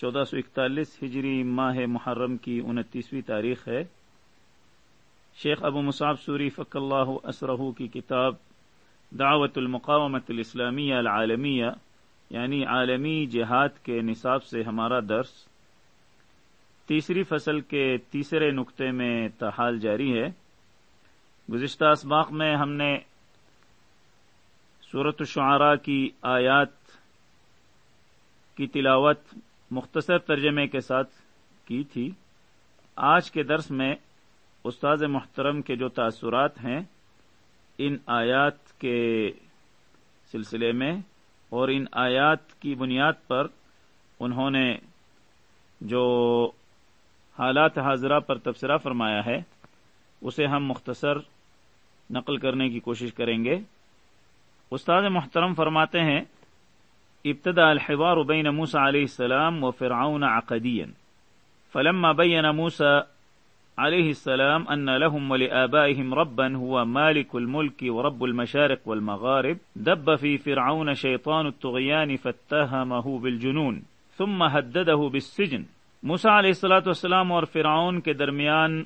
چودہ سو اکتالیس ہجری ماہ محرم کی انتیسویں تاریخ ہے۔ شیخ ابو مصعب سوری فق اللہ اسرہ کی کتاب دعوت المقامت الاسلامیہ العالمیہ یعنی عالمی جہاد کے نصاب سے ہمارا درس۔ تیسری فصل کے تیسرے نقطے میں تحال جاری ہے۔ گزشتہ اسباق میں ہم نے صورت الشعراء کی آیات کی تلاوت مختصر ترجمے کے ساتھ کی تھی۔ آج کے درس میں استاذ محترم کے جو تاثرات ہیں، ان آیات کے سلسلے میں اور ان آیات کی بنیاد پر انہوں نے جو حالات حاضرہ پر تبصرہ فرمایا ہے، اسے ہم مختصر نقل کرنے کی کوشش کریں گے۔ استاد محترم فرماتے ہیں ابتدأ الحوار بين موسى عليه السلام وفرعون عقديا. فلما بين موسى عليه السلام أن لهم ولآبائهم ربا هو مالك الملك ورب المشارق والمغارب، دب في فرعون شيطان الطغيان فاتهمه بالجنون، ثم هدده بالسجن. موسا علیہ السلاۃ والسلام اور فرعون کے درمیان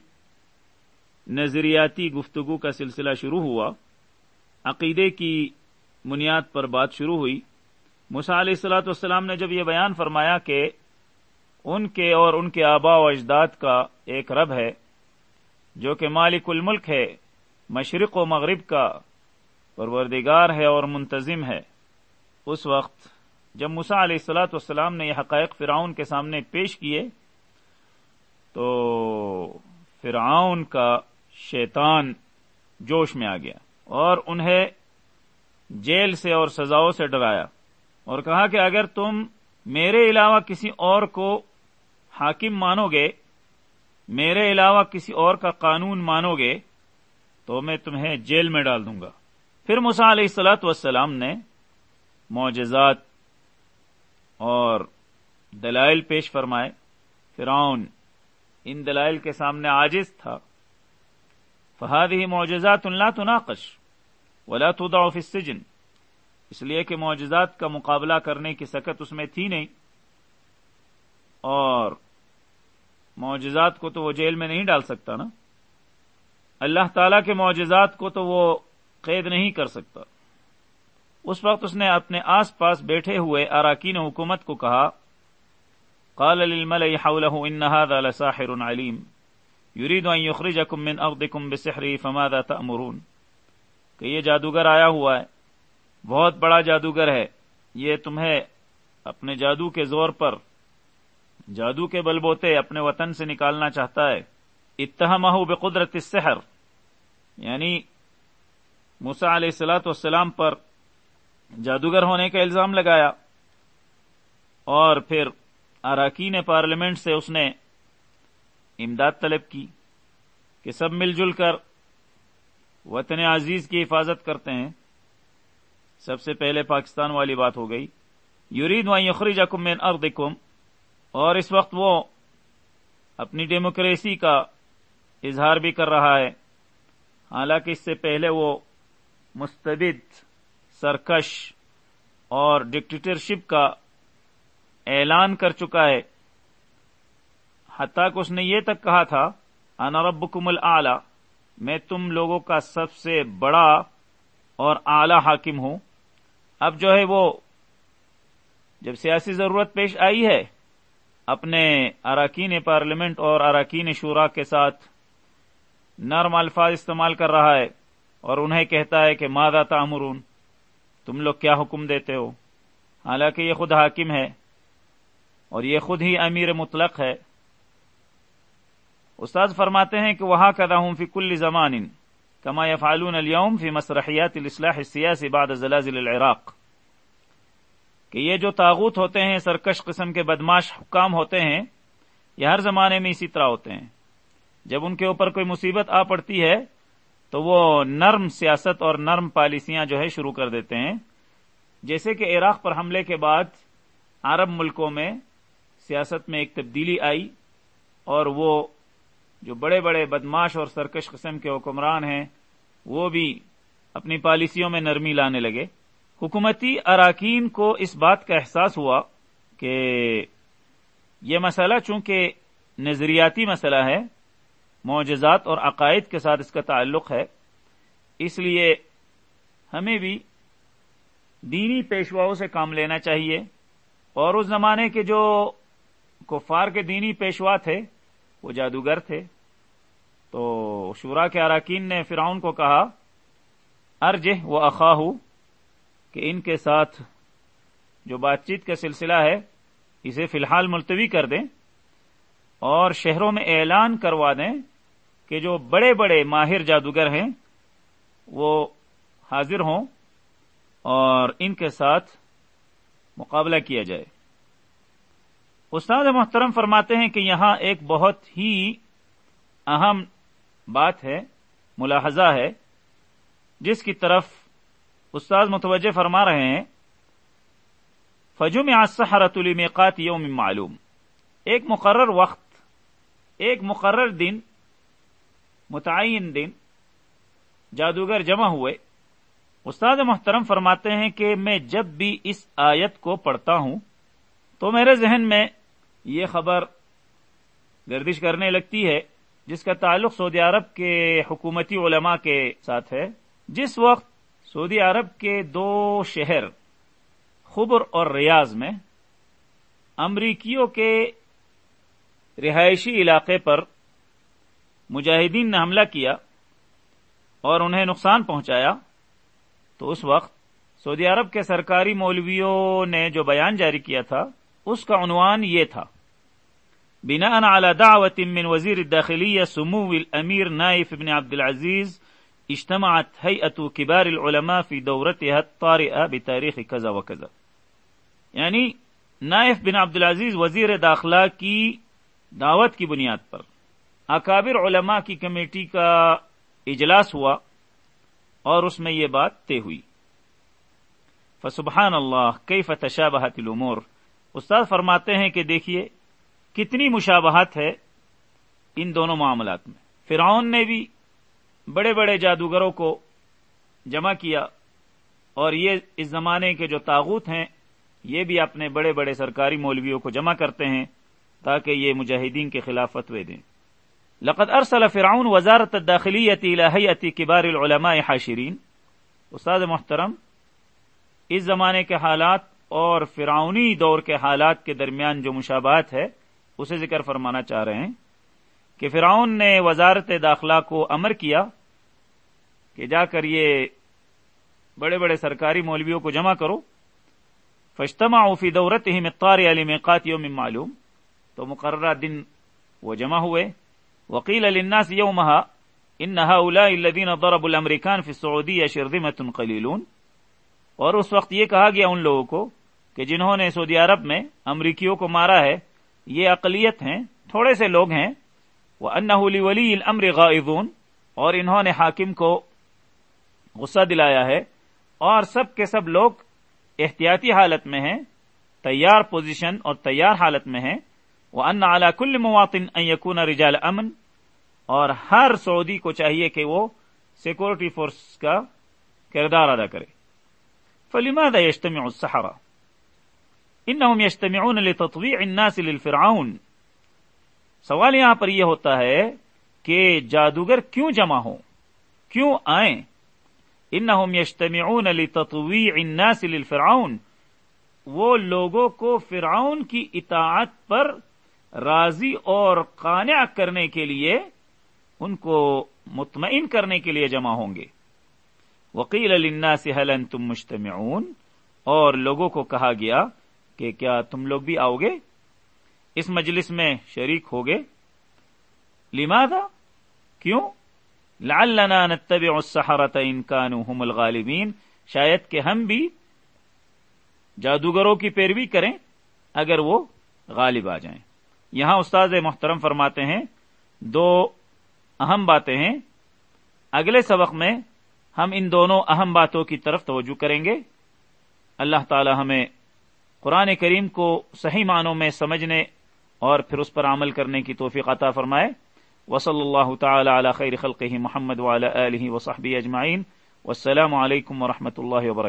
نظریاتی گفتگو کا سلسلہ شروع ہوا. عقیدے کی بنیاد پر بات شروع ہوئی. مسا علیہ السلاۃ والسلام نے جب یہ بیان فرمایا کہ ان کے اور ان کے آبا و اجداد کا ایک رب ہے، جو کہ مالک الملک ہے، مشرق و مغرب کا پروردگار ہے اور منتظم ہے۔ اس وقت جب مسا علیہ السلاۃ والسلام نے یہ حقائق فرعون کے سامنے پیش کیے، تو فرعون کا شیطان جوش میں آ گیا اور انہیں جیل سے اور سزاؤں سے ڈرایا۔ اور کہا کہ اگر تم میرے علاوہ کسی اور کو حاکم مانو گے میرے علاوہ کسی اور کا قانون مانو گے تو میں تمہیں جیل میں ڈال دوں گا۔ پھر مسا علیہ السلاۃ والسلام نے معجزات اور دلائل پیش فرمائے۔ فرعون ان دلائل کے سامنے عاجز تھا۔ فہاد ہی معجزات اللہ تناقش ولا تدع فی السجن۔ اس لیے کہ معجزات کا مقابلہ کرنے کی سکت اس میں تھی نہیں۔ اور معجزات کو تو وہ جیل میں نہیں ڈال سکتا نا۔ اللہ تعالی کے معجزات کو تو وہ قید نہیں کر سکتا۔ اس وقت اس نے اپنے آس پاس بیٹھے ہوئے اراکین حکومت کو کہا، قال للملئ حوله ان هذا لساحر عليم يريد ان يخرجكم من ارضكم بسحره فماذا تأمرون؟ کہ یہ جادوگر آیا ہوا ہے۔ بہت بڑا جادوگر ہے۔ یہ تمہیں اپنے جادو کے زور پر، جادو کے بل بوتے اپنے وطن سے نکالنا چاہتا ہے۔ اتہم بے قدرت السحر۔ یعنی موسا علیہ السلاۃ والسلام پر جادوگر ہونے کا الزام لگایا۔ اور پھر اراکین پارلیمنٹ سے اس نے امداد طلب کی کہ سب مل جل کر وطن عزیز کی حفاظت کرتے ہیں۔ سب سے پہلے پاکستان والی بات ہو گئی۔ یورید وائیں یخری جکم مین اردکم اور اس وقت وہ اپنی ڈیموکریسی کا اظہار بھی کر رہا ہے۔ حالانکہ اس سے پہلے وہ مستبد، سرکش اور ڈکٹیٹرشپ کا اعلان کر چکا ہے۔ حتیٰ کہ اس نے یہ تک کہا تھا، انا ربکم العلی میں تم لوگوں کا سب سے بڑا اور اعلی حاکم ہوں۔ اب جو ہے وہ جب سیاسی ضرورت پیش آئی ہے، اپنے اراکین پارلیمنٹ اور اراکین شورا کے ساتھ نرم الفاظ استعمال کر رہا ہے اور انہیں کہتا ہے کہ مادہ تعمرون تم لوگ کیا حکم دیتے ہو؟ حالانکہ یہ خود حاکم ہے اور یہ خود ہی امیر مطلق ہے۔ استاد فرماتے ہیں کہ وہاں کدا ہوں فی کل زمان كما يفعلون اليوم في مسرحيات الإصلاح السياسي بعد زلازل العراق. کہ یہ جو تاغوت ہوتے ہیں، سرکش قسم کے بدماش حکام ہوتے ہیں، یہ ہر زمانے میں اسی طرح ہوتے ہیں۔ جب ان کے اوپر کوئی مصیبت آ پڑتی ہے، تو وہ نرم سیاست اور نرم پالیسیاں جو ہے شروع کر دیتے ہیں۔ جیسے کہ عراق پر حملے کے بعد عرب ملکوں میں سیاست میں ایک تبدیلی آئی اور وہ جو بڑے بڑے بدماش اور سرکش قسم کے حکمران ہیں، وہ بھی اپنی پالیسیوں میں نرمی لانے لگے۔ حکومتی اراکین کو اس بات کا احساس ہوا کہ یہ مسئلہ چونکہ نظریاتی مسئلہ ہے، معجزات اور عقائد کے ساتھ اس کا تعلق ہے، اس لیے ہمیں بھی دینی پیشواؤں سے کام لینا چاہیے۔ اور اس زمانے کے جو کفار کے دینی پیشوا تھے وہ جادوگر تھے۔ تو شورا کے اراکین نے فراؤن کو کہا، ارجہ وہ اخاہ کہ ان کے ساتھ جو بات چیت کا سلسلہ ہے، اسے فی الحال ملتوی کر دیں اور شہروں میں اعلان کروا دیں کہ جو بڑے بڑے ماہر جادوگر ہیں، وہ حاضر ہوں اور ان کے ساتھ مقابلہ کیا جائے۔ استاد محترم فرماتے ہیں کہ یہاں ایک بہت ہی اہم بات ہے، ملاحظہ ہے، جس کی طرف استاد متوجہ فرما رہے ہیں فجم آسحرت المقات یوم معلوم۔ ایک مقرر وقت، ایک مقرر دن، متعین دن، جادوگر جمع ہوئے۔ استاد محترم فرماتے ہیں کہ میں جب بھی اس آیت کو پڑھتا ہوں، تو میرے ذہن میں یہ خبر گردش کرنے لگتی ہے، جس کا تعلق سعودی عرب کے حکومتی علماء کے ساتھ ہے۔ جس وقت سعودی عرب کے دو شہر خبر اور ریاض میں امریکیوں کے رہائشی علاقے پر مجاہدین نے حملہ کیا اور انہیں نقصان پہنچایا، تو اس وقت سعودی عرب کے سرکاری مولویوں نے جو بیان جاری کیا تھا اس کا عنوان یہ تھا۔ بنا على دعوة من وزیر الداخلية سمو الامیر نائف ابن عبد العزیز اجتمعت هيئة كبار العلماء في دورتها الطارئة بتاريخ كذا وكذا یعنی نائف بن عبد العزیز وزیر داخلہ کی دعوت کی بنیاد پر اکابر علماء کی کمیٹی کا اجلاس ہوا اور اس میں یہ بات طے ہوئی۔ فسبحان اللہ کئی فتشابہت الامور؟ استاد فرماتے ہیں کہ دیکھیے، کتنی مشابہت ہے ان دونوں معاملات میں۔ فرعون نے بھی بڑے بڑے جادوگروں کو جمع کیا اور یہ اس زمانے کے جو تاغوت ہیں، یہ بھی اپنے بڑے بڑے سرکاری مولویوں کو جمع کرتے ہیں تاکہ یہ مجاہدین کے خلاف فتوے دیں۔ لقد ارسل فرعون وزارت الداخلیتی الہیتی کبار العلماء حاشرین۔ استاد محترم، اس زمانے کے حالات اور فرعونی دور کے حالات کے درمیان جو مشابہت ہے، اسے ذکر فرمانا چاہ رہے ہیں کہ فرعون نے وزارت داخلہ کو امر کیا کہ جا کر یہ بڑے بڑے سرکاری مولویوں کو جمع کرو۔ فشتما فی دورت ہی مقار علی میقات یوم معلوم۔ تو مقررہ دن وہ جمع ہوئے۔ وکیل الناس یومها ان هؤلاء الذين ضربوا الامریکان فی السعودی شرذمه قلیلون۔ اور اس وقت یہ کہا گیا ان لوگوں کو کہ جنہوں نے سعودی عرب میں امریکیوں کو مارا ہے، یہ اقلیت ہیں، تھوڑے سے لوگ ہیں۔ وہ انہلی ولی الامر غائضون اور انہوں نے حاکم کو غصہ دلایا ہے۔ اور سب کے سب لوگ احتیاطی حالت میں ہیں، تیار پوزیشن اور تیار حالت میں ہیں۔ وہ ان اعلی کل مواطن الناس للفرعون۔ سوال یہاں پر یہ ہوتا ہے کہ جادوگر کیوں جمع ہوں؟ کیوں آئیں؟ انهم يجتمعون لتطويع الناس للفرعون۔ وہ لوگوں کو فرعون کی اطاعت پر راضی اور قانع کرنے کے لیے، ان کو مطمئن کرنے کے لیے جمع ہوں گے۔ وکیل النا سے حلن تم مشتمعون اور لوگوں کو کہا گیا کہ کیا تم لوگ بھی آؤ گے؟ اس مجلس میں شریک ہوگے لماذا؟ کیوں؟ لعلنا نتبع السحرة ان كانوا هم الغالبین، شاید کہ ہم بھی جادوگروں کی پیروی کریں اگر وہ غالب آ جائیں۔ یہاں استاد محترم فرماتے ہیں، دو اہم باتیں ہیں۔ اگلے سبق میں ہم ان دونوں اہم باتوں کی طرف توجہ کریں گے۔ اللہ تعالی ہمیں قرآن کریم کو صحیح معنوں میں سمجھنے اور پھر اس پر عمل کرنے کی توفیق عطا فرمائے۔ وصلی اللہ تعالی علی خیر خلقہ محمد وعلی آلہ وصحبہ اجمعین۔ والسلام علیکم ورحمۃ اللہ وبرکاتہ۔